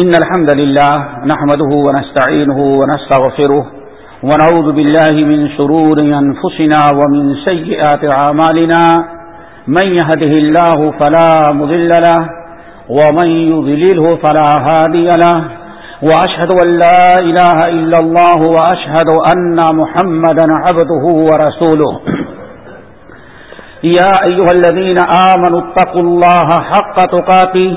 إن الحمد لله نحمده ونستعينه ونستغفره ونعوذ بالله من شرور أنفسنا ومن سيئات عمالنا من يهده الله فلا مذل له ومن يذلله فلا هادي له وأشهد أن لا إله إلا الله وأشهد أن محمدا عبده ورسوله يا أيها الذين آمنوا اتقوا الله حق تقاته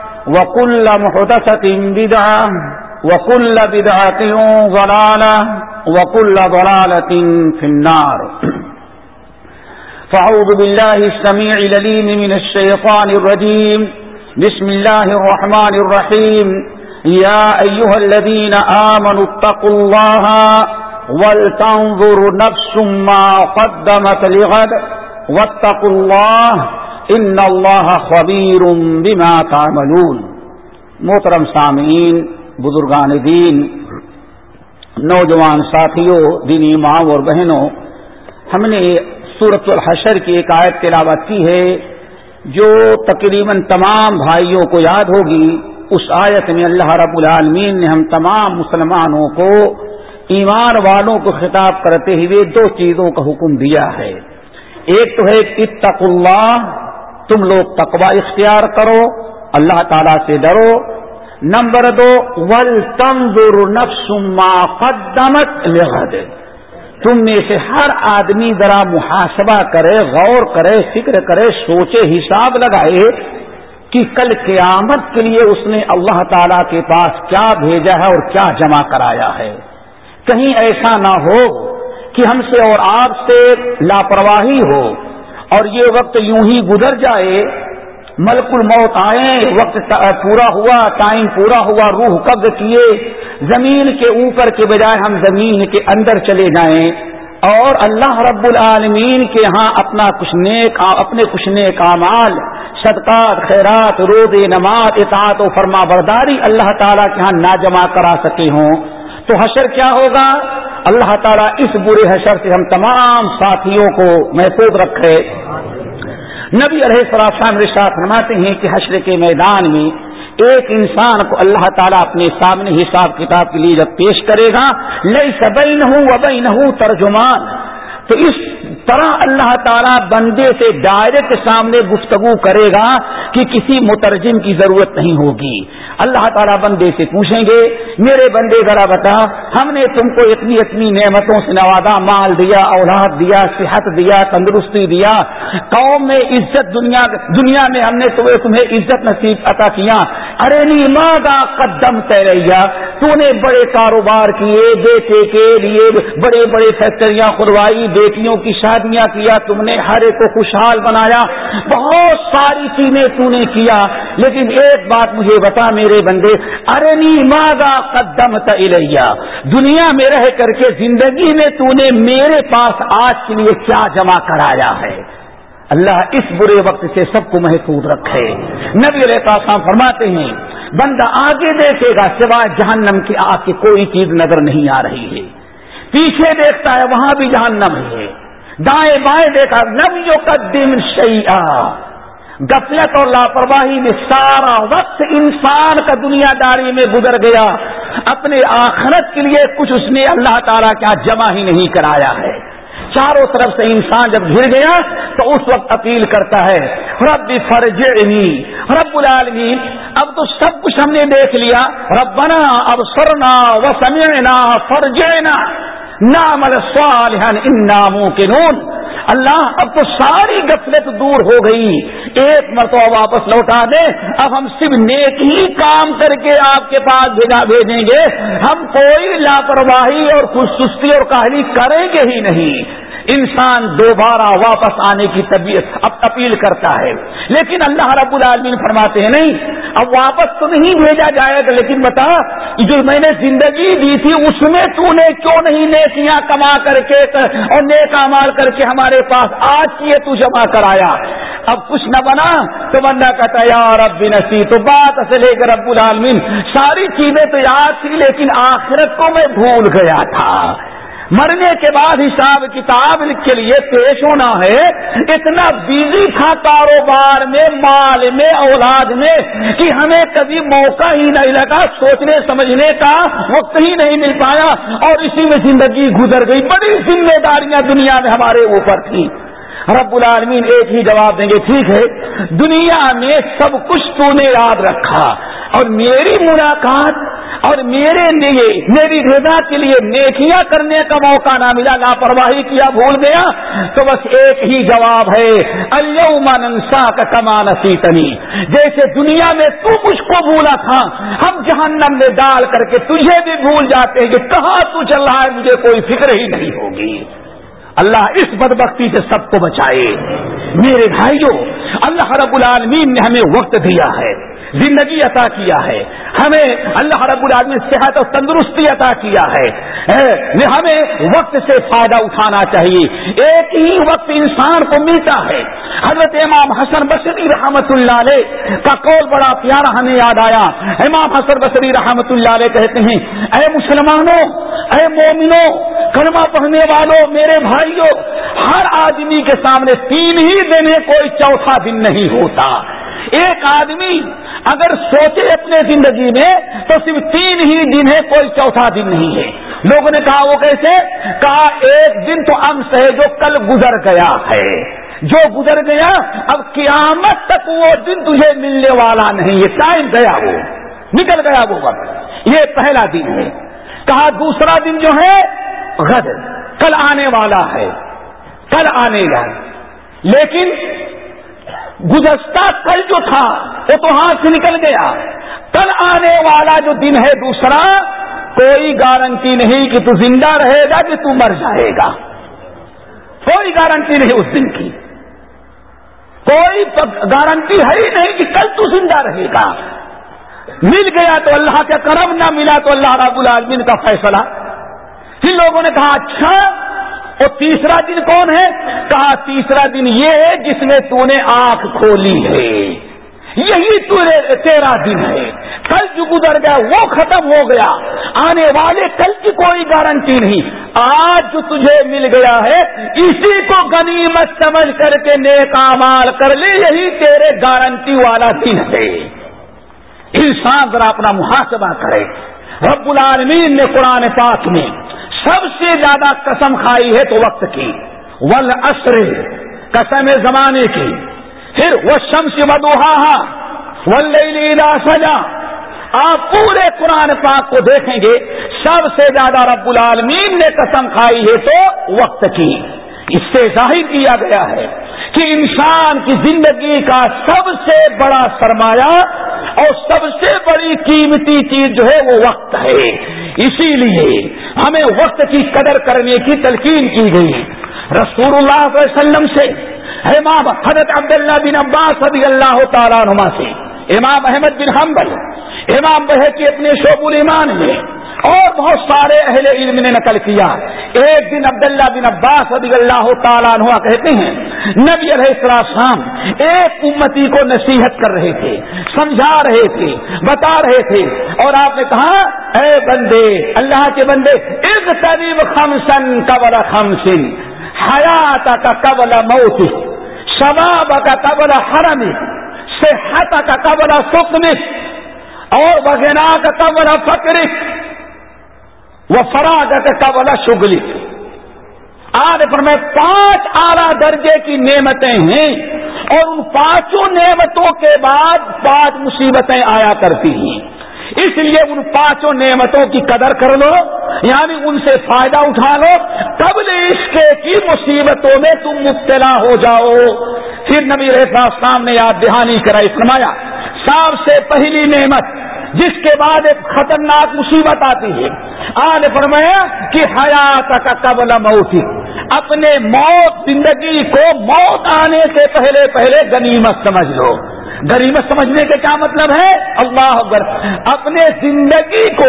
وكل محدثة بدعة وكل بدعة ضلالة وكل ضلالة في النار. فعوذ بالله السميع لليم من الشيطان الرجيم. بسم الله الرحمن الرحيم. يا أيها الذين آمنوا اتقوا الله ولتنظر نفس ما قدمت لغد واتقوا الله ان اللہ خبیر بما تعملون محترم سامعین بزرگان دین نوجوان ساتھیوں، دینی ماں اور بہنوں، ہم نے سورت الحشر کی ایک آیت تلاوت کی ہے، جو تقریباً تمام بھائیوں کو یاد ہوگی۔ اس آیت میں اللہ رب العالمین نے ہم تمام مسلمانوں کو، ایمان والوں کو خطاب کرتے ہوئے دو چیزوں کا حکم دیا ہے۔ ایک تو ہے اتق اللہ تم لوگ تقوا اختیار کرو، اللہ تعالی سے ڈرو۔ نمبر دو ول تنظر ما قدمت لغد۔ تم میں سے ہر آدمی ذرا محاسبہ کرے، غور کرے، فکر کرے، سوچے، حساب لگائے کہ کل قیامت کے لیے اس نے اللہ تعالی کے پاس کیا بھیجا ہے اور کیا جمع کرایا ہے۔ کہیں ایسا نہ ہو کہ ہم سے اور آپ سے لاپرواہی ہو۔ اور یہ وقت یوں ہی گزر جائے، ملک الموت آئے، وقت پورا ہوا، ٹائم پورا ہوا، روح قبض کیے، زمین کے اوپر کے بجائے ہم زمین کے اندر چلے جائیں۔ اور اللہ رب العالمین کے ہاں اپنا کچھ نیک اپنے کچھ نیک امال صدقات، خیرات رود نماز، اطاعت و فرما برداری اللہ تعالیٰ کے ہاں نہ جمع کرا سکے ہوں۔ تو حشر کیا ہوگا؟ اللہ تعالیٰ اس برے حشر سے ہم تمام ساتھیوں کو محفوظ رکھے۔ نبی علیہ السلام رشاط فرماتے ہیں کہ حشر کے میدان میں ایک انسان کو اللہ تعالیٰ اپنے سامنے حساب کتاب کے لیے جب پیش کرے گا لئی سبئی نہ ہوں نہ ہوں ترجمان۔ تو اس طرح اللہ تعالیٰ بندے سے ڈائریکٹ سامنے گفتگو کرے گا کہ کسی مترجم کی ضرورت نہیں ہوگی۔ اللہ تعالیٰ بندے سے پوچھیں گے، میرے بندے ذرا بتا، ہم نے تم کو اتنی اتنی نعمتوں سے نوازا، مال دیا، اولاد دیا، صحت دیا، تندرستی دیا۔ قوم میں عزت، دنیا دنیا میں ہم نے تمہیں تمہیں عزت نصیب عطا کیا۔ ارے نی ماں قدم تیریا تو نے بڑے کاروبار کیے، بیٹے کے لیے بڑے بڑے فیکٹریاں کھلوائی، بیٹیوں کی شادی شادیاں کیا، تم نے ہر ایک کو خوشحال بنایا، بہت ساری چیزیں تو نے کیا۔ لیکن ایک بات مجھے بتا میرے بندے، ارنی ماگا قدم تلیا دنیا میں رہ کر کے زندگی میں تو نے میرے پاس آج کے لیے کیا جمع کرایا ہے؟ اللہ اس برے وقت سے سب کو محفوظ رکھے۔ نبی علیہ فرماتے ہیں، بندہ آگے دیکھے گا سوائے جہنم کی آگ کی کوئی چیز نظر نہیں آ رہی ہے۔ پیچھے دیکھتا ہے، وہاں بھی جہنم ہے۔ دائیں بائیں دیکھا نبیوں کا دن شیا غفلت اور لاپرواہی میں سارا وقت انسان کا دنیا داری میں گزر گیا۔ اپنے آخرت کے لیے کچھ اس نے اللہ تعالیٰ کیا جمع ہی نہیں کرایا ہے۔ چاروں طرف سے انسان جب گر گیا تو اس وقت اپیل کرتا ہے رب فرجعنی، رب العالمین، اب تو سب کچھ ہم نے دیکھ لیا۔ ربنا اب سرنا و سمعنا فرجعنا۔ نام الصالحان ان ناموں کے نون اللہ اب تو ساری غفلت دور ہو گئی۔ ایک مرتبہ واپس لوٹا دیں اب ہم صرف نیک ہی کام کر کے آپ کے پاس بھیجا بھیجیں گے۔ ہم کوئی لاپرواہی اور خوش سستی اور کاہلی کریں گے ہی نہیں۔ انسان دوبارہ واپس آنے کی طبیعت اب اپیل کرتا ہے۔ لیکن اللہ رب العالمین فرماتے ہیں، نہیں، اب واپس تو نہیں بھیجا جائے گا، لیکن بتا، جو میں نے زندگی دی تھی، اس میں تو نے کیوں نہیں نیکیاں کما کر کے اور نیک مال کر کے ہمارے پاس آج کیے تو جمع کرایا۔ اب کچھ نہ بنا، تو بندہ کہتا یار اب بھی نسی، تو بات اصل ہے کہ رب العالمین، ساری چیزیں تو یاد تھی لیکن آخرت کو میں بھول گیا تھا۔ مرنے کے بعد حساب کتاب کے لیے پیش ہونا ہے، اتنا بزی تھا کاروبار میں، مال میں، اولاد میں، کہ ہمیں کبھی موقع ہی نہیں لگا سوچنے، سمجھنے کا وقت ہی نہیں مل پایا اور اسی میں زندگی گزر گئی۔ بڑی ذمہ داریاں دنیا میں ہمارے اوپر تھی رب العالمین ایک ہی جواب دیں گے، ٹھیک ہے، دنیا میں سب کچھ تو نے یاد رکھا اور میری ملاقات اور میرے لیے، میری رضا کے لیے نیکیاں کرنے کا موقع نہ ملا، لاپرواہی کیا، بھول گیا؟ تو بس ایک ہی جواب ہے النسا کا کما نسی جیسے دنیا میں تو مجھ کو بھولا تھا، ہم جہنم میں ڈال کر کے تجھے بھی بھول جاتے ہیں کہ کہاں تو چل رہا ہے، مجھے کوئی فکر ہی نہیں ہوگی۔ اللہ اس بدبختی سے سب کو بچائے۔ میرے بھائیوں، اللہ رب العالمین نے ہمیں وقت دیا ہے۔ زندگی عطا کیا ہے۔ ہمیں اللہ رب العالمین صحت اور تندرستی عطا کیا ہے۔ ہمیں وقت سے فائدہ اٹھانا چاہیے۔ ایک ہی وقت انسان کو ملتا ہے۔ حضرت امام حسن بصری رحمت اللہ علیہ کا قول بڑا پیارا ہمیں یاد آیا۔ امام حسن بصری رحمت اللہ علیہ کہتے ہیں، اے مسلمانوں، اے مومنوں، کلمہ پڑھنے والوں، میرے بھائیوں، ہر آدمی کے سامنے تین ہی دن کوئی چوتھا دن نہیں ہوتا۔ ایک آدمی اگر سوچے اپنے زندگی میں تو صرف تین ہی دن ہے کوئی چوتھا دن نہیں ہے۔ لوگوں نے کہا وہ کیسے؟ کہا ایک دن تو امس ہے جو کل گزر گیا ہے۔ جو گزر گیا، اب قیامت تک وہ دن تجھے ملنے والا نہیں ہے۔ ٹائم گیا وہ، نکل گیا وہ وقت۔ یہ پہلا دن ہے۔ کہا دوسرا دن جو ہے، غد۔ کل آنے والا ہے۔ کل آنے گا لیکن گزشتہ کل جو تھا، وہ تو ہاتھ سے نکل گیا۔ کل آنے والا جو دن ہے دوسرا، کوئی گارنٹی نہیں کہ تو زندہ رہے گا کہ تو مر جائے گا۔ کوئی گارنٹی نہیں اس دن کی۔ کوئی گارنٹی ہے ہی نہیں کہ کل تو زندہ رہے گا۔ مل گیا تو اللہ کا کرم، نہ ملا تو اللہ رب العالمین کا فیصلہ۔ پھر لوگوں نے کہا اچھا وہ تیسرا دن کون ہے؟ کہا، تیسرا دن یہ ہے جس میں تو نے آنکھ کھولی ہے۔ یہی تیرا دن ہے۔ کل جو گزر گیا، وہ ختم ہو گیا۔ آنے والے کل کی کوئی گارنٹی نہیں۔ آج جو تجھے مل گیا ہے، اسی کو غنیمت سمجھ کر کے نیک مال کر لے۔ یہی تیرے گارنٹی والا دن ہے۔ انسان ذرا اپنا محاسبہ کرے۔ رب العالمین نے قرآن پاک میں سب سے زیادہ قسم کھائی ہے تو وقت کی۔ ول اصر قسم زمانے کی۔ پھر وہ شمس مدوہا ولیلا سجا۔ آپ پورے قرآن پاک کو دیکھیں گے، سب سے زیادہ رب العالمین نے قسم کھائی ہے تو وقت کی۔ اس سے ظاہر کیا گیا ہے کہ انسان کی زندگی کا سب سے بڑا سرمایہ اور سب سے بڑی قیمتی چیز جو ہے وہ وقت ہے۔ اسی لیے ہمیں وقت کی قدر کرنے کی تلقین کی گئی۔ رسول اللہ علیہ وسلم سے امام حضرت عبداللہ بن عباس رضی اللہ تعالیٰ نما سے، امام احمد بن حنبل، امام بحقی اپنے شعب المان میں اور بہت سارے اہل علم نے نقل کیا۔ ایک دن عبداللہ بن عباس رضی اللہ تعالیٰ عنہ کہتے ہیں، نبی علیہ السلام ایک امتی کو نصیحت کر رہے تھے، سمجھا رہے تھے، بتا رہے تھے۔ اور آپ نے کہا، اے بندے، اللہ کے بندے ایک قریب خمسن قبل خمسن حیات کا قبل موت شباب کا قبل حرم صحت کا قبل سکم اور وغیرہ کا قبل فکر وہ فراغ کا بولا شگلی آج پر میں پانچ اعلی درجے کی نعمتیں ہیں اور ان پانچوں نعمتوں کے بعد پانچ مصیبتیں آیا کرتی ہیں۔ اس لیے ان پانچوں نعمتوں کی قدر کر لو یعنی ان سے فائدہ اٹھا لو۔ قبل عشق کی مصیبتوں میں تم مبتلا ہو جاؤ۔ پھر نبی رحفا صاحب نے یاد دہانی کرائی فرمایا، سب سے پہلی نعمت جس کے بعد ایک خطرناک مصیبت آتی ہے۔ آج فرمایا کہ حیات کا قبل موتی اپنے موت زندگی کو موت آنے سے پہلے پہلے غنیمت سمجھ لو۔ غریبت سمجھنے کے کیا مطلب ہے؟ اللہ اکبر۔ اپنے زندگی کو،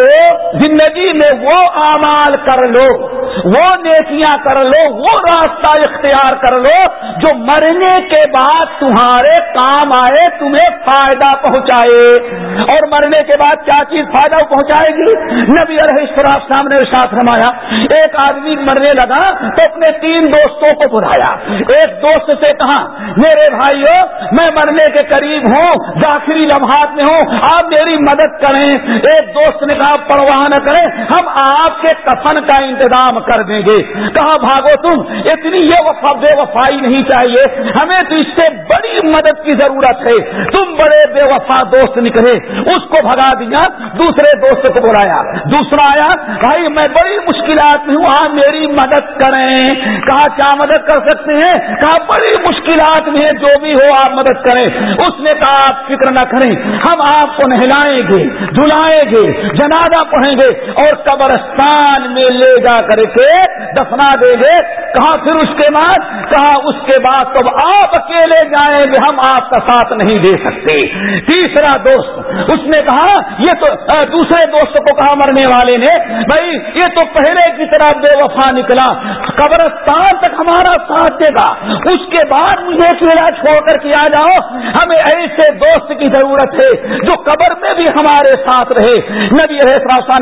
زندگی میں وہ اعمال کر لو، وہ نیکیاں کر لو، وہ راستہ اختیار کر لو جو مرنے کے بعد تمہارے کام آئے، تمہیں فائدہ پہنچائے۔ اور مرنے کے بعد کیا چیز فائدہ پہنچائے گی؟ نبی علیہ السلام سامنے ساتھ رمایا ایک آدمی مرنے لگا تو اپنے تین دوستوں کو بلایا۔ ایک دوست سے کہا، میرے بھائیو، میں مرنے کے قریب ہوں، داخلی لمحات میں ہوں، آپ میری مدد کریں، ایک دوست نے کہا، پرواہ نہ کریں، ہم آپ کے کفن کا انتظام کر دیں گے۔ کہا، بھاگو تم، اتنی یہ وفا، بے وفائی نہیں چاہیے۔ ہمیں تو اس سے بڑی مدد کی ضرورت ہے۔ تم بڑے بے وفا دوست نکلے، اس کو بھگا دیا، دوسرے دوست کو بلایا۔ دوسرا آیا، بھائی، میں بڑی مشکلات میں ہوں، آپ میری مدد کریں۔ کہا، کیا مدد کر سکتے ہیں؟ کہا، بڑی مشکلات میں جو بھی ہو، آپ مدد کریں۔ اس نے کا آپ فکر نہ کریں۔ ہم آپ کو نہلائیں گے دلائیں گے، جنازہ پڑھیں گے اور قبرستان میں لے جا کر کے دفنا دیں گے۔ کہا پھر اس کے بعد؟ کہا اس کے بعد تو آپ اکیلے جائیں گے، ہم آپ کا ساتھ نہیں دے سکتے۔ تیسرا دوست، اس نے کہا، یہ تو دوسرے دوست کو کہا مرنے والے نے، بھائی، یہ تو پہلے کی طرح بے وفا نکلا۔ قبرستان تک ہمارا ساتھ دے گا۔ اس کے بعد مجھے اکیلا چھوڑ کر کے آ جاؤ۔ ہمیں ایسے دوست کی ضرورت ہے، جو قبر میں بھی ہمارے ساتھ رہے۔ نبی نے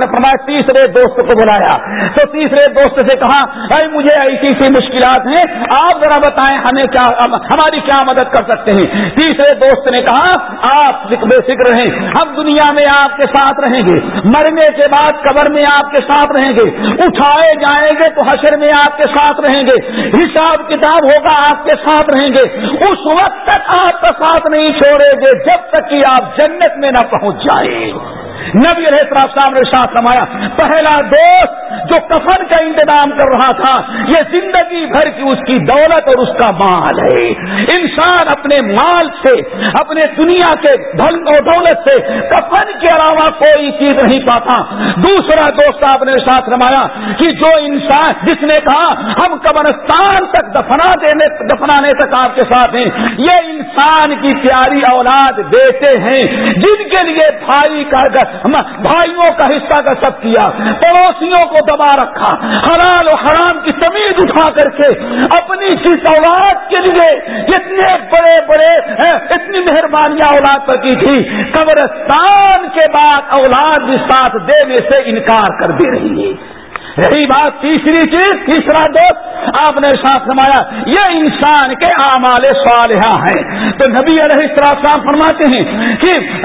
فرمایا، تیسرے دوست کو بلایا۔ تو تیسرے دوست سے کہا بھائی مجھے ایسی سی مشکلات ہیں، آپ ذرا بتائیں ہمیں کیا، ہماری کیا مدد کر سکتے ہیں؟ تیسرے دوست نے کہا، آپ بے فکر رہیں۔ ہم دنیا میں آپ کے ساتھ رہیں گے۔ مرنے کے بعد قبر میں آپ کے ساتھ رہیں گے۔ اٹھائے جائیں گے تو حشر میں آپ کے ساتھ رہیں گے۔ حساب کتاب ہوگا، آپ کے ساتھ رہیں گے۔ اس وقت تک آپ کا ساتھ نہیں چھوڑے گے جب تک کہ آپ جنت میں نہ پہنچ جائیں نبی صاحب نے ساتھ رمایا پہلا دوست جو کفن کا انتظام کر رہا تھا، یہ زندگی بھر کی اس کی دولت اور اس کا مال ہے۔ انسان اپنے مال سے، اپنے دنیا کے دھن اور دولت سے کفن کے علاوہ کوئی چیز نہیں پاتا۔ دوسرا دوست آپ نے ساتھ رمایا کہ جو انسان، جس نے کہا، ہم قبرستان تک دفنا دینے، دفنانے تک آپ کے ساتھ ہیں، یہ انسان کی پیاری اولاد دیتے ہیں، جن کے لیے بھائی کا بھائیوں کا حصہ کا سب کیا، پڑوسیوں کو دبا رکھا، حلال و حرام کی تمیز اٹھا کر کے اپنی کس اولاد کے لیے اتنے بڑے بڑے اتنی مہربانیاں اولاد پر کی تھی، قبرستان کے بعد اولاد بھی ساتھ دینے سے انکار کر دے رہی ہے۔ رہی بات تیسری چیز، تیسرا دوست، آپ نے ساتھ نمایا یہ انسان کے اعمال صالحہ ہیں۔ تو نبی علیہ السلام فرماتے ہیں کہ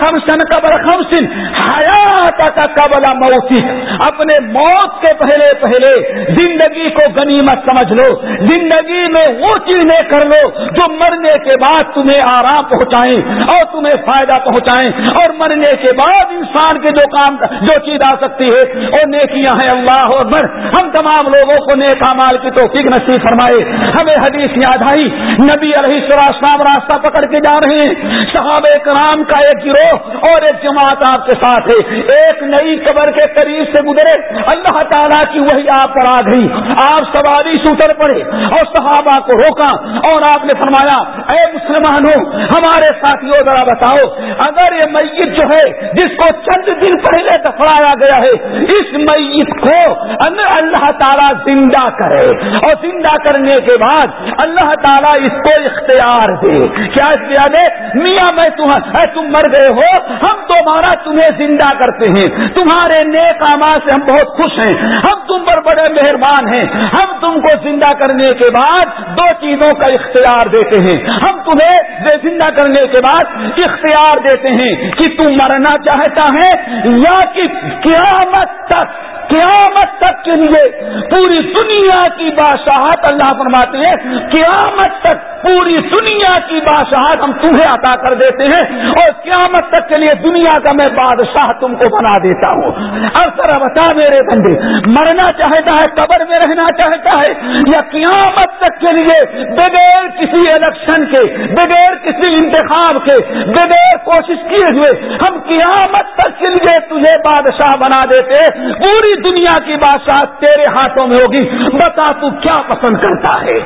خمسن قبر خمسن حیات کا قبل موتی اپنے موت کے پہلے پہلے زندگی کو غنیمت سمجھ لو۔ زندگی میں وہ چیزیں کر لو جو مرنے کے بعد تمہیں آرام پہنچائیں اور تمہیں فائدہ پہنچائیں۔ اور مرنے کے بعد انسان کے جو کام، جو چیز آ سکتی ہے اور نیکیاں ہیں اللہ اکبر؟ ہم تمام لوگوں کو نیک مال کی توفیق نصیب فرمائے۔ ہمیں حدیث یاد آئی، نبی علیہ السلام راستہ پکڑ کے جا رہے ہیں۔ صحابہ کرام کا ایک گروہ اور ایک جماعت آپ کے ساتھ ہے۔ ایک نئی قبر کے قریب سے گزرے۔ اللہ تعالیٰ کی وہی آپ پر آ گئی۔ آپ سواری سوتر پڑے اور صحابہ کو روکا اور آپ نے فرمایا، اے مسلمانوں، ہمارے ساتھیوں، ذرا بتاؤ، اگر یہ میت جو ہے، جس کو چند دن پہلے دفڑایا گیا ہے، اس میت کو اللہ تعالیٰ زندہ کرے اور زندہ کرنے کے بعد اللہ تعالیٰ اس کو اختیار دے۔ کیا اختیار دے میاں میں ہاں، تم مر گئے ہو، ہم تمہارا تمہیں زندہ کرتے ہیں۔ تمہارے نیک آماد سے ہم بہت خوش ہیں۔ ہم تم پر بڑے مہربان ہیں۔ ہم تم کو زندہ کرنے کے بعد دو چیزوں کا اختیار دیتے ہیں۔ ہم تمہیں زندہ کرنے کے بعد اختیار دیتے ہیں کہ تم مرنا چاہتا ہے یا کہ قیامت تک ہاں قیامت تک کے لیے پوری دنیا کی بادشاہت اللہ فرماتے ہیں، قیامت تک پوری دنیا کی بادشاہت ہم تمہیں عطا کر دیتے ہیں اور قیامت تک کے لیے دنیا کا میں بادشاہ تم کو بنا دیتا ہوں۔ اب بتا میرے بندے، مرنا چاہتا ہے، قبر میں رہنا چاہتا ہے، یا قیامت تک کے لیے بغیر کسی الیکشن کے، بغیر کسی انتخاب کے، بغیر کوشش کیے ہوئے ہم قیامت تک کے لیے تجھے بادشاہ بنا دیتے پوری دنیا کی بادشاہ تیرے ہاتھوں میں ہوگی، بتا تو کیا پسند کرتا ہے؟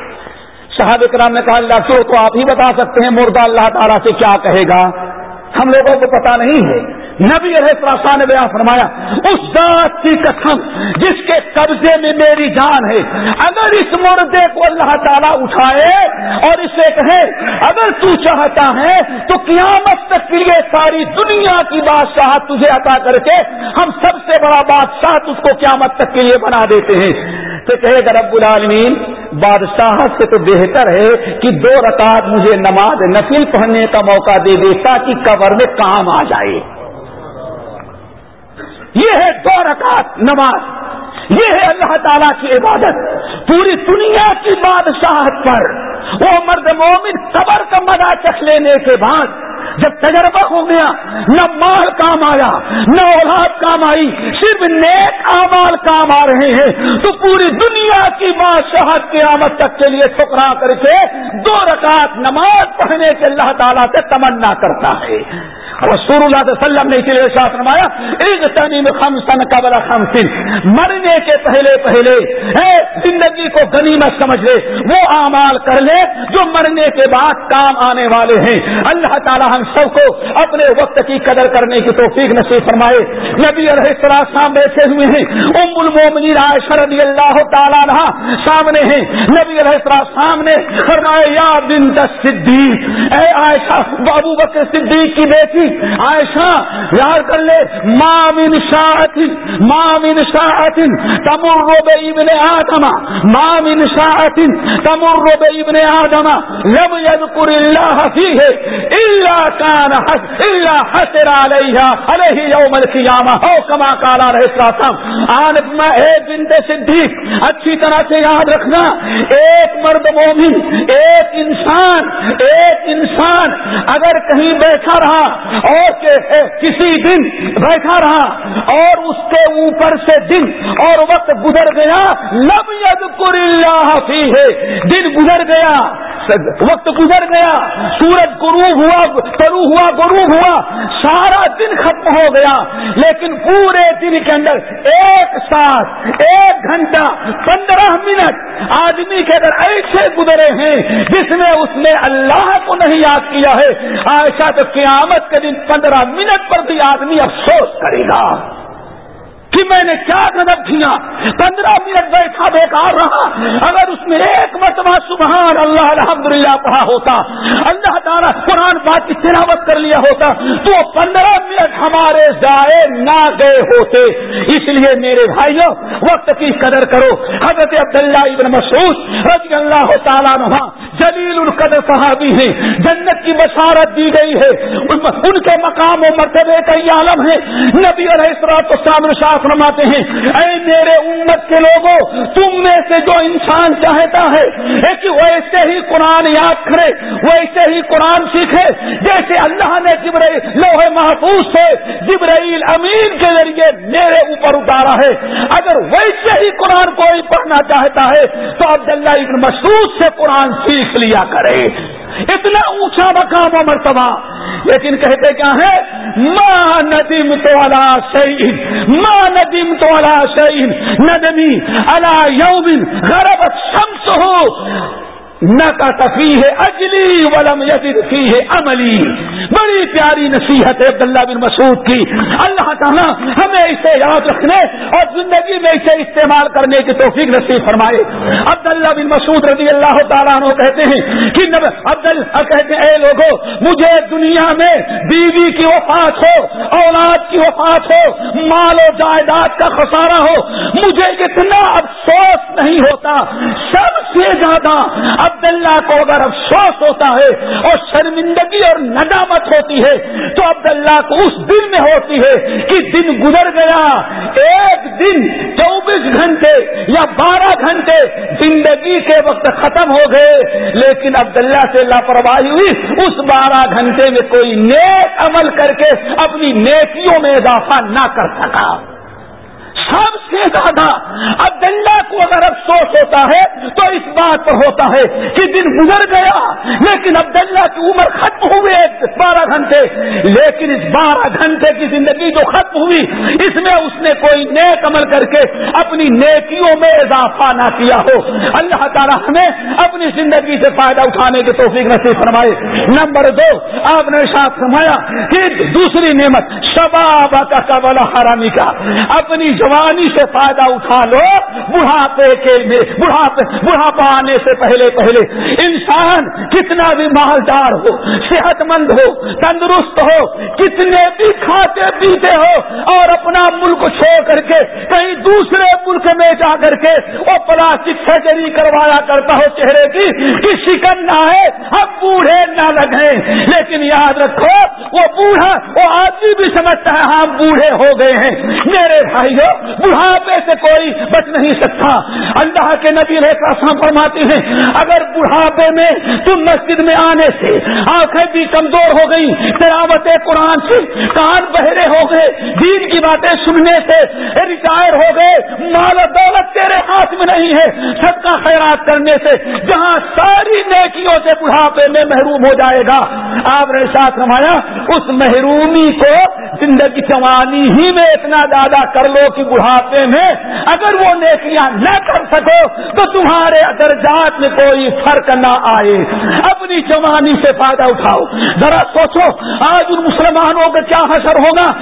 صاحب کرام نے کہا، اللہ تو آپ ہی بتا سکتے ہیں، مردہ اللہ تعالیٰ سے کیا کہے گا؟ ہم لوگوں کو پتا نہیں ہے۔ نبی علیہ نے بیان فرمایا، اس ذات کی قسم جس کے قبضے میں میری جان ہے، اگر اس مردے کو اللہ تعالیٰ اٹھائے اور اسے کہے، اگر تو چاہتا ہے تو قیامت تک کے لیے ساری دنیا کی بادشاہ تجھے عطا کر کے ہم سب سے بڑا بادشاہ اس کو قیامت تک کے لیے بنا دیتے ہیں۔ تو کہے گا رب العالمین بادشاہ سے تو بہتر ہے کہ دو رکعت مجھے نماز نفل پڑھنے کا موقع دے دے تاکہ قبر میں کام آ جائے۔ یہ ہے دو رکعت نماز۔ یہ ہے اللہ تعالیٰ کی عبادت۔ پوری دنیا کی بادشاہت پر۔ وہ مرد مومن قبر کا مزہ چکھ لینے کے بعد جب تجربہ ہو گیا، نہ مال کام آیا، نہ اولاد کام آئی، صرف نیک امال کام آ رہے ہیں، تو پوری دنیا کی بادشاہت کی آمد تک کے لیے ٹکرا کر کے دو رکعت نماز پڑھنے کے اللہ تعالیٰ سے تمنا کرتا ہے۔ رسول اللہ صلی اللہ علیہ وسلم نے اسی لیے شاس نمایا ایک تنیم خمسن قبل خمسن. مرنے کے پہلے پہلے زندگی کو غنیمت سمجھ لے، وہ اعمال کر لے جو مرنے کے بعد کام آنے والے ہیں۔ اللہ تعالی ہم سب کو اپنے وقت کی قدر کرنے کی توفیق نصیب فرمائے۔ نبی علیہ السلام بیٹھے ہوئے ہیں، ام المومنین عائشہ رضی اللہ تعالیٰ عنہ سامنے ہیں۔ نبی علیہ السلام نے فرمائے، یا بنت صدیق، اے عائشہ، ابو بکر صدیق کی بیٹی عائشہ یاد کر لے۔ مامن شاعت مامن شاعت تمر ابن آدم۔ مامن شاعت تمر ابن آدم۔ لم يذكر الله فيه الا كان الا حسر عليها عليه يوم القيامه او كما قال عليه السلام۔ آن، میں ایک بنت صدیق، اچھی طرح سے یاد رکھنا۔ ایک مرد مومن، ایک انسان ایک انسان اگر کہیں بیٹھا رہا اور کسی دن بیٹھا رہا اور اس کے اوپر سے دن اور وقت گزر گیا لب ید اللہ ہے دن گزر گیا، وقت گزر گیا، سورج گرو ہوا کرو ہوا گرو ہوا، سارا دن ختم ہو گیا۔ لیکن پورے دن کے اندر ایک ساتھ ایک گھنٹہ، پندرہ منٹ آدمی کے اگر ایسے گزرے ہیں جس میں اس نے اللہ کو نہیں یاد کیا ہے۔ ایسا تو قیامت کے دن پندرہ منٹ پر بھی آدمی افسوس کرے گا۔ کہ میں نے کیا قدم کیا پندرہ منٹ بیٹھا بیکار رہا۔ اگر اس میں ایک مرتبہ سبحان اللہ الحمد للہ پڑھا ہوتا، اللہ تعالیٰ قرآن بات کی تلاوت کر لیا ہوتا، تو پندرہ منٹ ہمارے ضائع نہ گئے ہوتے۔ اس لیے میرے بھائیوں وقت کی قدر کرو۔ حضرت عبداللہ ابن مسعود رضی اللہ تعالیٰ نما جلیل القدر صحابی ہیں۔ جنت کی بشارت دی گئی ہے۔ ان کے مقام و مرتبے کا یہ عالم ہے نبی علیہ السلام فرماتے ہیں، اے میرے امت کے لوگوں، تم میں سے جو انسان چاہتا ہے کہ ویسے ہی قرآن یاد کرے ویسے ہی قرآن سیکھے، جیسے اللہ نے جبرائیل لوہے محفوظ سے جبرائیل امین کے ذریعے میرے اوپر اتارا ہے۔ اگر ویسے ہی قرآن کوئی پڑھنا چاہتا ہے، تو عبداللہ ابن مسعود سے قرآن سیکھ لیا کرے۔ اتنا اونچا مقام و مرتبہ۔ لیکن کہتے کیا ہے ندیم تو علا شعین ماں ندیم تو علا شعین ندمی علا یومن غربت شمس ہو نہ کا تفی ہے اجلی ولم یزد فی ہے عملی بڑی پیاری نصیحت ہے عبداللہ بن مسعود کی. اللہ تعالیٰ ہمیں اسے یاد رکھنے اور زندگی میں اسے استعمال کرنے کی توفیق نصیب فرمائے. عبداللہ بن مسعود رضی اللہ تعالیٰ عنہ کہتے ہیں کہ عبد کہتے ہیں، اے لوگوں مجھے دنیا میں بیوی کی وفات ہو، اولاد کی وفات ہو، مال و جائیداد کا خسارہ ہو، مجھے اتنا افسوس نہیں ہوتا، سب سے زیادہ عبداللہ کو اگر افسوس ہوتا ہے اور شرمندگی اور ندامت ہوتی ہے، تو عبداللہ کو اس دن میں ہوتی ہے کہ دن گزر گیا۔ ایک دن، چوبیس گھنٹے یا بارہ گھنٹے زندگی کے وقت ختم ہو گئے، لیکن عبداللہ سے لاپرواہی ہوئی۔ اس بارہ گھنٹے میں کوئی نیک عمل کر کے اپنی نیکیوں میں اضافہ نہ کر سکا۔ سے زیادہ عبداللہ کو اگر افسوس ہوتا ہے تو اس بات پر ہوتا ہے کہ دن گزر گیا، لیکن عبداللہ کی عمر ختم ہوئی بارہ گھنٹے، لیکن اس بارہ گھنٹے کی زندگی جو ختم ہوئی، اس میں اس نے کوئی نیک عمل کر کے اپنی نیکیوں میں اضافہ نہ کیا ہو۔ اللہ تعالیٰ ہمیں اپنی زندگی سے فائدہ اٹھانے کی توفیق نصیب فرمائے۔ نمبر دو، آپ نے ساتھ فرمایا کہ دوسری نعمت شباب کا قبل حرامی کا اپنی جوانی سے فائدہ اٹھا لو، بڑھاپے کے بڑھاپے، بڑھاپا آنے سے پہلے پہلے انسان کتنا بھی مالدار ہو صحت مند ہو، تندرست ہو، کتنے بھی کھاتے پیتے ہو، اور اپنا ملک چھوڑ کر کے، کہیں دوسرے ملک میں جا کر کے وہ پلاسٹک سرجری کروایا کرتا ہو چہرے کی کہ شکن نہ ہے، ہم بوڑھے نہ لگے لیکن یاد رکھو، وہ بوڑھا، وہ آدمی بھی سمجھتا ہے ہاں ہم بوڑھے ہو گئے ہیں۔ میرے بھائیوں بڑھاپے سے کوئی بچ نہیں سکتا۔ اللہ کے نبی رہسام فرماتے ہیں، اگر بڑھاپے میں تم مسجد میں آنے سے آنکھیں بھی کمزور ہو گئی تلاوت قرآن سے کان بہرے ہو گئے، دین کی باتیں سننے سے ریٹائر ہو گئے، مال و دولت تیرے ہاتھ میں نہیں ہے۔ سب کا خیرات کرنے سے جہاں ساری نیکیوں سے بڑھاپے میں محروم ہو جائے گا۔ آپ نے ساتھ رمایا اس محرومی کو زندگی جوانی ہی میں اتنا زیادہ کر لو کہ بڑھاپے میں اگر وہ نیکیاں نہ کر سکو، تو تمہارے درجات میں کوئی فرق نہ آئے۔ اپنی جوانی سے فائدہ اٹھاؤ۔ ذرا سوچو، آج ان مسلمانوں کا کیا حشر ہوگا؟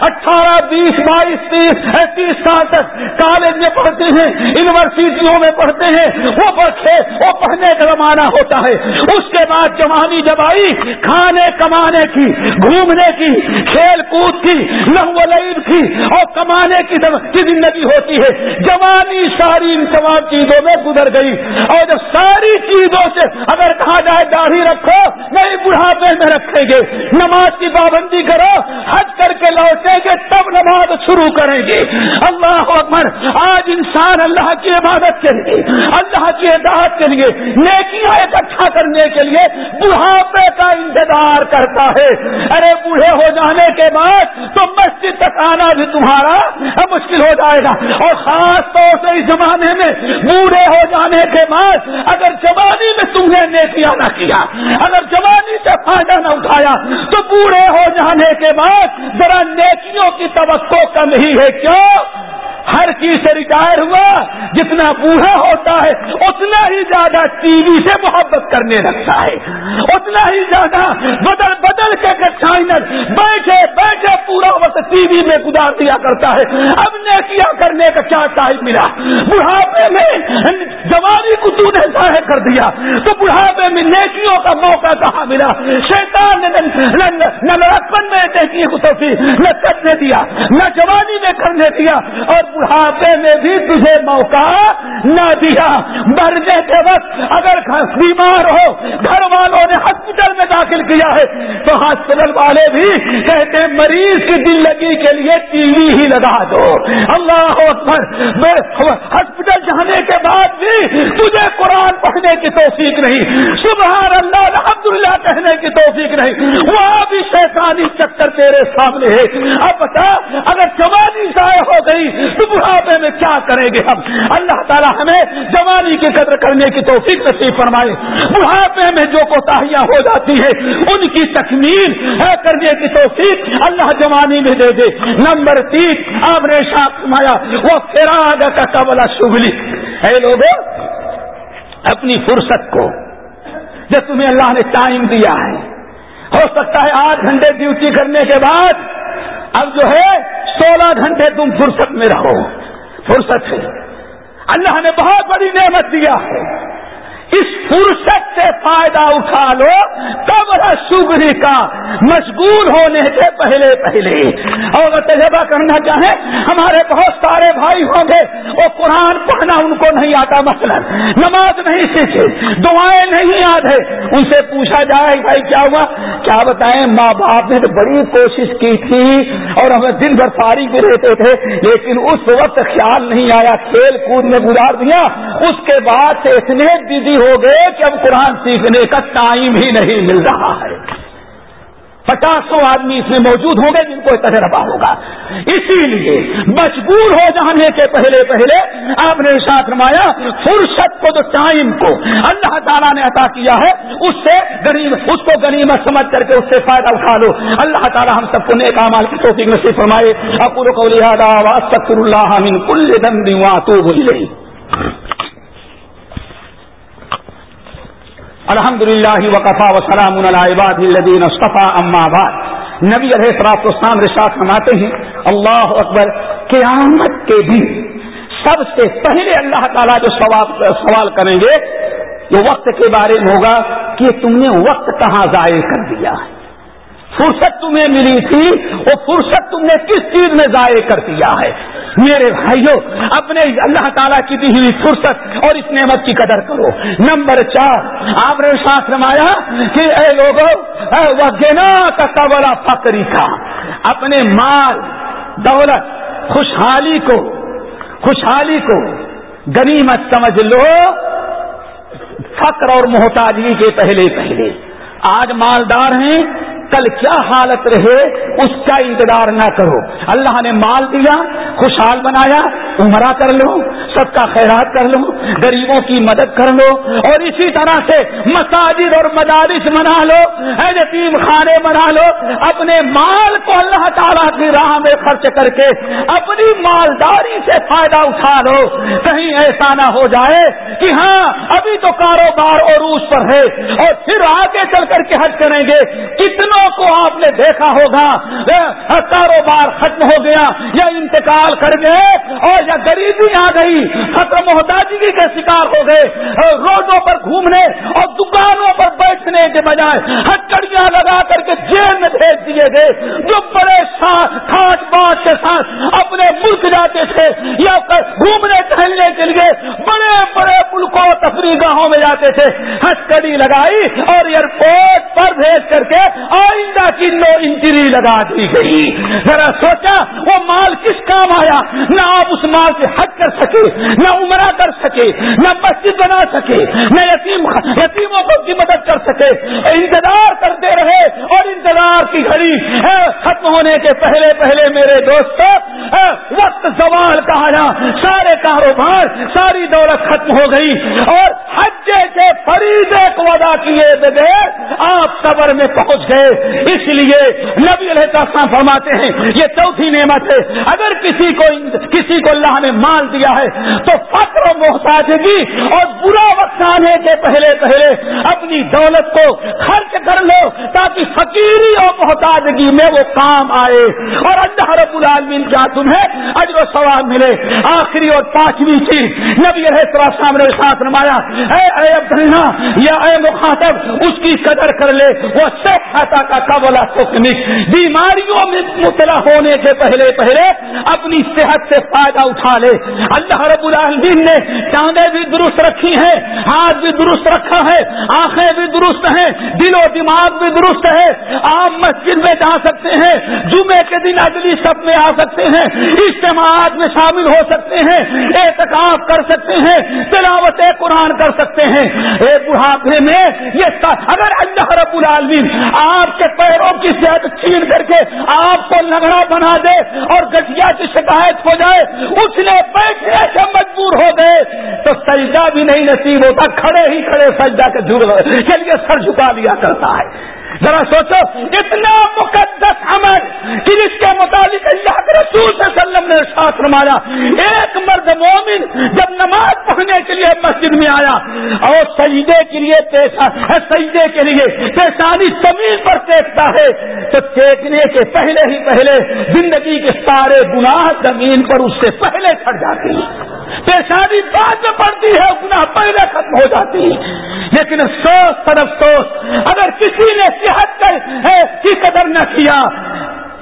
اٹھارہ، بیس، بائیس، تیس تیس سال تک کالج میں پڑھتے ہیں، یونیورسٹیوں میں پڑھتے ہیں۔ وہ پڑھے وہ پڑھنے کا زمانہ ہوتا ہے۔ اس کے بعد جوانی جب آئی، کھانے کمانے کی، گھومنے کی، کھیل کود کی، لہو کی اور کمانے کی زندگی ہوتی ہے۔ جوانی ساری ان تمام چیزوں میں گزر گئی۔ اور جب ساری چیزوں سے اگر کہا جائے داڑھی رکھو، نہیں بڑھاپے میں رکھیں گے۔ نماز کی پابندی کرو، حج کر کے لوٹیں گے، تب نماز شروع کریں گے۔ اللہ اکبر، آج انسان اللہ کی عبادت کے لیے، اللہ کی اطاعت کے لیے، نیکیاں اکٹھا کرنے کے لیے بڑھاپے کا انتظار کرتا ہے۔ ارے بوڑھے ہو جانے کے بعد تو مسجد تک آنا بھی تمہارا مشکل ہو جائے گا۔ اور خاص طور سے اس زمانے میں بوڑھے ہو جانے کے بعد اگر جوانی میں تم نے نیکیاں نہ کیا، اگر جوانی سے فائدہ نہ اٹھایا، تو بوڑھے ہو جانے کے بعد ذرا نیکیوں کی توقع کم ہی ہے۔ کیوں؟ ہر چیز سے ریٹائر ہوا، جتنا بوڑھا ہوتا ہے، اتنا ہی زیادہ ٹی وی سے محبت کرنے لگتا ہے۔ اتنا ہی زیادہ بدل بدل کے چینل بیٹھے ٹی وی میں گزار دیا کرتا ہے۔ اب نیکیاں کرنے کا کیا ٹائم ملا؟ بڑھاپے میں جوانی کو تو نے ظاہر کر دیا۔ تو بڑھاپے میں نیکیوں کا موقع کہاں ملا؟ شیطان نے نہ لڑکپن میں نیکی کو نہ کرنے دیا، نہ جوانی میں کرنے دیا، اور بڑھاپے میں بھی تجھے موقع نہ دیا۔ مرنے کے وقت اگر بیمار ہو، گھر والوں نے ہاسپٹل میں داخل کیا ہے، تو ہاسپٹل والے بھی کہتے ہیں، مریض کی زندگی کے لیے ٹی وی ہی لگا دو۔ اللہ اکبر ہاسپٹل جانے کے بعد بھی تجھے قرآن پڑھنے کی توفیق نہیں سبحان اللہ الحمد للہ کہنے کی توفیق نہیں۔ وہاں بھی شیطانی چکر تیرے سامنے ہے۔ اب بتا، اگر جوانی ضائع ہو گئی تو بڑھاپے میں کیا کریں گے ہم؟ اللہ تعالیٰ ہمیں جوانی کی قدر کرنے کی توفیق نصیب فرمائے۔ بڑھاپے میں جو کوتاہیاں ہو جاتی ہے ان کی تکمیل کرنے کی توفیق اللہ جوانی میں دے دے۔ نمبر تین، آپ نے فرمایا، وہ فراغ کا قبل شگلی ہے لوگوں اپنی فرصت کو جب تمہیں اللہ نے ٹائم دیا ہے۔ ہو سکتا ہے آٹھ گھنٹے ڈیوٹی کرنے کے بعد اب جو ہے سولہ گھنٹے تم فرصت میں رہو۔ فرصت ہے۔ اللہ نے بہت بڑی نعمت دیا ہے۔ اس فرصت سے فائدہ اٹھا لو، تب شگری کا مشغول ہونے سے پہلے پہلے۔ اور تجربہ کرنا چاہیں، ہمارے بہت سارے بھائی ہوں گے، وہ قرآن پڑھنا ان کو نہیں آتا۔ مثلا نماز نہیں سیکھے، دعائیں نہیں یاد ہے ان سے پوچھا جائے، بھائی کیا ہوا؟ کیا بتائیں؟ ماں باپ نے تو بڑی کوشش کی تھی اور ہمیں دن بھر پاری بھی رہتے تھے، لیکن اس وقت خیال نہیں آیا۔ کھیل کود میں گزار دیا، اس کے بعد سے اتنے بزی ہو گئے کہ اب قرآن سیکھنے کا ٹائم ہی نہیں مل رہا ہے۔ پچاسوں آدمی اس میں موجود ہوں گے جن کو تجربہ ہوگا۔ اسی لیے مجبور ہو جانے کے پہلے پہلے آپ نے ساتھ رمایا فرصت کو جو ٹائم کو اللہ تعالیٰ نے عطا کیا ہے، اس سے غریب، اس کو غنیمت سمجھ کر کے اس سے فائدہ اٹھا لو۔ اللہ تعالیٰ ہم سب کو نیک مال کی توفیق نصیب فرمائے۔ اپور کو لہٰذا سکر اللہ کل دن دیوا تو بھول الحمد للہ وقفا وسلام الدین صفا اما بعد۔ نبی علیہ سراف اسلام رشاط مناتے ہیں، اللہ اکبر، قیامت کے دن سب سے پہلے اللہ تعالیٰ جو سوال کریں گے، وہ وقت کے بارے میں ہوگا کہ تم نے وقت کہاں ضائع کر دیا ہے۔ فرصت تمہیں ملی تھی، وہ فرصت تم نے کس چیز میں ضائع کر دیا ہے؟ میرے بھائیوں اپنے اللہ تعالیٰ کی دی ہوئی فرصت اور اس نعمت کی قدر کرو۔ نمبر چار، آپ نے ساتھ رمایا کہ اے لوگوں وہ گنا کا قبلا فکری کا۔ اپنے مال، دولت، خوشحالی کو خوشحالی کو غنیمت سمجھ لو۔ فقر اور محتاجگی کے پہلے پہلے۔ آج مالدار ہیں کل کیا حالت رہے اس کا انتظار نہ کرو۔ اللہ نے مال دیا، خوشحال بنایا، عمرہ کر لو سب کا خیرات کر لو، غریبوں کی مدد کر لو اور اسی طرح سے مساجد اور مدارس بنا لو یتیم خانے بنا لو، اپنے مال کو اللہ تعالیٰ کی راہ میں خرچ کر کے اپنی مالداری سے فائدہ اٹھا لو۔ کہیں ایسا نہ ہو جائے کہ ہاں ابھی تو کاروبار عروج پر ہے اور پھر آگے چل کر کے حج کریں گے۔ کتنا کو آپ نے دیکھا ہوگا۔ کاروبار ختم ہو گیا، یا انتقال کر گئے، اور یا غریبی آ گئی۔ ختم محتاجگی کے شکار ہو گئے۔ روڈوں پر گھومنے اور دکانوں پر بیٹھنے کے بجائے ہتکڑیاں لگا کر کے جیل میں بھیج دیے گئے جو بڑے کھاٹ بانٹ کے ساتھ اپنے ملک جاتے تھے یا گھومنے ٹہلنے کے لیے بڑے بڑے ملکوں تفریح گاہوں میں جاتے تھے ہتکڑی لگائی اور ایئرپورٹ پر بھیج کر کے آئندہ کی نو انجری لگا دی گئی۔ ذرا سوچا، وہ مال کس کام آیا؟ نہ آپ اس مال سے حد کر سکے، نہ عمرہ کر سکے، نہ مسجد بنا سکے۔ نہ یتیم یتیموں کو کی مدد کر سکے۔ انتظار کرتے رہے اور انتظار کی گھڑی۔ ختم ہونے کے پہلے پہلے میرے دوست وقت زوال کا آیا۔ سارے کاروبار، ساری دولت ختم ہو گئی۔ اور حجے کے فریدے کو ادا کیے بغیر آپ قبر میں پہنچ گئے۔ اس لیے علیہ السلام فرماتے ہیں، یہ چوتھی نعمت ہے۔ اگر کسی کو کسی کو اللہ نے مال دیا ہے، تو فخر و محتاجگی اور برا وقت آنے کے پہلے پہلے اپنی دولت کو خرچ کر لو تاکہ فقیری اور محتاجگی میں وہ کام آئے۔ اور اللہ رب العالمین کیا تمہیں اجر و ثواب ملے۔ آخری اور پانچویں چیز نبی علیہ السلام نے ساتھ نمایا اے اے عبداللہ یا اے مخاطب، اس کی قدر کر لے، وہ صحت کا قبلا سکنک بیماریوں میں مبتلا ہونے کے پہلے پہلے اپنی صحت سے فائدہ اٹھا لے۔ اللہ رب العالمین نے چاندیں بھی درست رکھی ہیں، ہاتھ بھی درست رکھا ہے، آنکھیں بھی درست ہیں، دل و دماغ بھی درست ہے۔ آپ مسجد میں جا سکتے ہیں جمعے کے دن اگلی سب میں آ سکتے ہیں، اجتماعات میں شامل ہو سکتے ہیں احتکاب کر سکتے ہیں، تلاوت قرآن کر سکتے ہیں۔ بڑھاپے میں یہ اگر اللہ رب العالمین آپ کے پیروں کی صحت چھین کر کے آپ کو لگڑا بنا دے اور گٹیا کی شکایت ہو جائے، اس نے بیٹھنے سے مجبور ہو گئے، تو سجدہ بھی نہیں نصیب ہوتا، کھڑے ہی کھڑے سجدہ کے کے لیے سر جھکا لیا کرتا ہے۔ ذرا سوچو، اتنا مقدس عمل کہ جس کے مطابق اللہ کے رسول صلی اللہ علیہ وسلم ایک مرد مومن جب نماز پڑھنے کے لیے مسجد میں آیا اور سجدے کے لیے پیشہ سجدے کے لیے پیشانی زمین پر ٹیکتا ہے، تو ٹیکنے کے پہلے ہی پہلے زندگی کے سارے گناہ زمین پر اس سے پہلے چڑھ جاتی پیشانی بعد میں پڑتی ہے گناہ پہلے ختم ہو جاتی ہے۔ لیکن افسوس پر افسوس اگر کسی نے صحت کی قدر نہ کیا،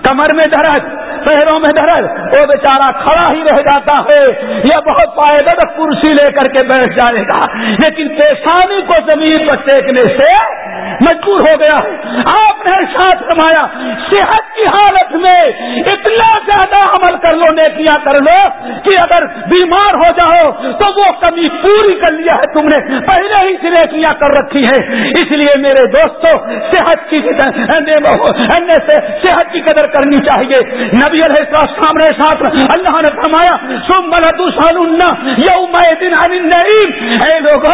کمر میں درد شہروں میں درد وہ بیچارہ کھڑا ہی رہ جاتا ہے۔ یہ بہت فائدہ کرسی لے کر کے بیٹھ جائے گا۔ لیکن پیشانی کو زمین پر ٹیکنے سے مجبور ہو گیا۔ آپ نے ساتھ کمایا صحت کی حالت میں اتنا زیادہ کر لو، نیکیاں کر لو، کہ اگر بیمار ہو جاؤ تو وہ کمی پوری کر لیا ہے تم نے۔ پہلے ہی سے نیکیاں کر رکھی ہے اس لیے میرے دوستوں صحت کی صحت کی قدر کرنی چاہیے۔ نبی علیہ سامنے ساتھ اللہ نے فرمایا، سم یوم دن اے لوگ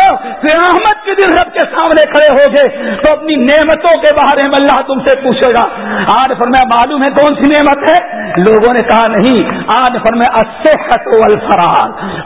قیامت کے دن رب کے سامنے کھڑے ہو گئے۔ تو اپنی نعمتوں کے بارے میں اللہ تم سے پوچھے گا۔ آج پر میں معلوم ہے کون سی نعمت ہے؟ لوگوں نے کہا، نہیں آج پر میں اصحت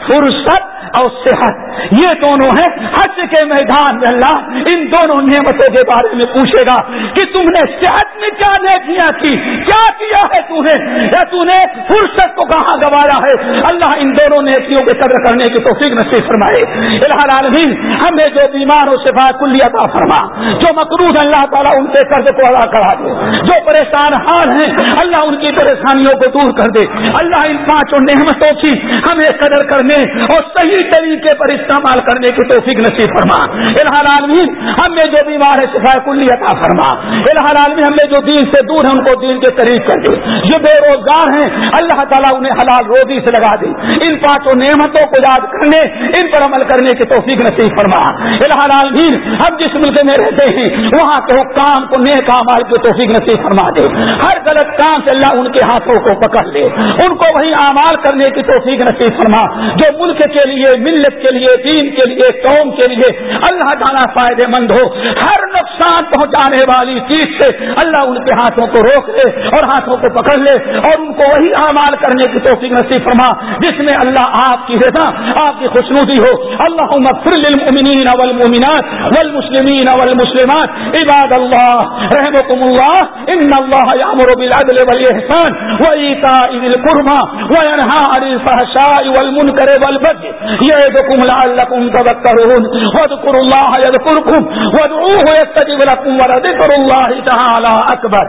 فرصت اور صحت، یہ دونوں ہیں۔ حج کے میدان میں اللہ ان دونوں نعمتوں کے بارے میں پوچھے گا کہ تم نے صحت میں کیا نیکیاں کی، کیا کیا ہے تو نے یا تو نے فرصت کو کہاں گوایا ہے؟ اللہ ان دونوں نیکیوں کے قدر کرنے کی توفیق نصیب فرمائے۔ الحال عالمین ہمیں جو بیمار ہو شفا کلی عطا فرما، جو مقروض اللہ تعالیٰ ان کے قرض کو ادا کرا دے، جو پریشان حال ہیں، اللہ ان کی پریشانیوں کو دور کر دے۔ اللہ ان پانچوں نعمتوں کی ہمیں قدر کرنے اور صحیح طریقے پر استعمال کرنے کی توفیق نصیب فرما۔ الحال عالمین ہم میں جو بیمار ہے شفا کلی عطا فرما۔ الحال عالمین ہم میں جو دین سے دور ہے ان کو دین کے قریب کر دے۔ جو بے روزگار ہیں، اللہ تعالیٰ انہیں حلال روزی سے لگا دے۔ ان پانچوں نعمتوں کو یاد کرنے، ان پر عمل کرنے کی توفیق نصیب فرما۔ الحال عالمین ہم جس ملک میں رہتے ہیں، وہاں کے حکام کو، نیک مال کی توفیق نصیب فرما دے۔ ہر غلط کام سے اللہ ان کے ہاتھوں کو پکڑ لے۔ ان کو وہی اعمال کرنے کی توفیق نصیب فرما، جو ملک کے لیے، ملت کے لیے، دین کے لیے، قوم کے لیے اللہ تعالیٰ فائدے مند ہو۔ ہر نقصان پہنچانے والی چیز سے اللہ ان کے ہاتھوں کو روک لے اور ہاتھوں کو پکڑ لے اور ان کو وہی اعمال کرنے کی توفیق نصیب فرما، جس میں اللہ آپ کی رضا، آپ کی خوشنودی ہو۔ اللہ مغفر للمؤمنین والمؤمنات والمسلمین والمسلمات. عباد اللہ رحمكم اللہ، ان اللہ یامر بالعدل والاحسان وایتاء القربى وینهى عن الفحشاء والمنكر والبغي يعظكم لعلكم تذكرون واذكروا الله يذكركم وادعوه يستجب لكم ولذكر الله تعالى أكبر